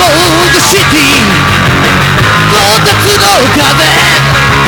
ゴールドシティの壁